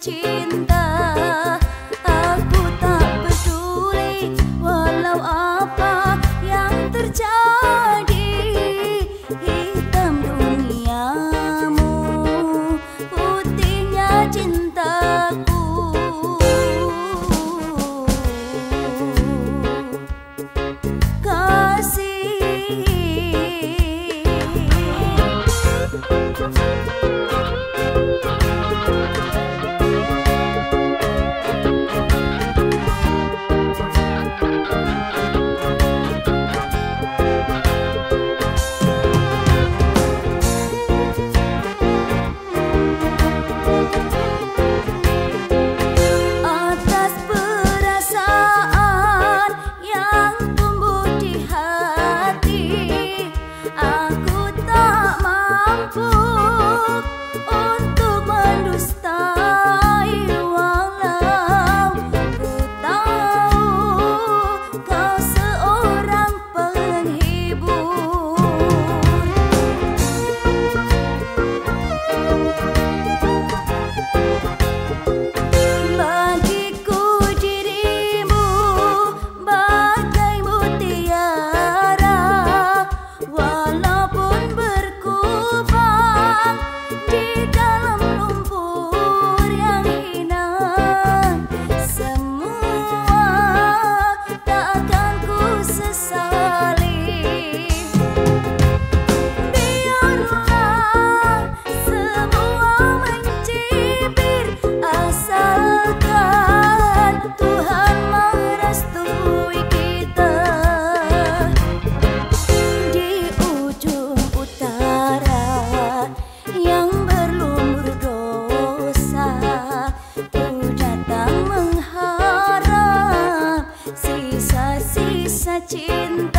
cinta cinta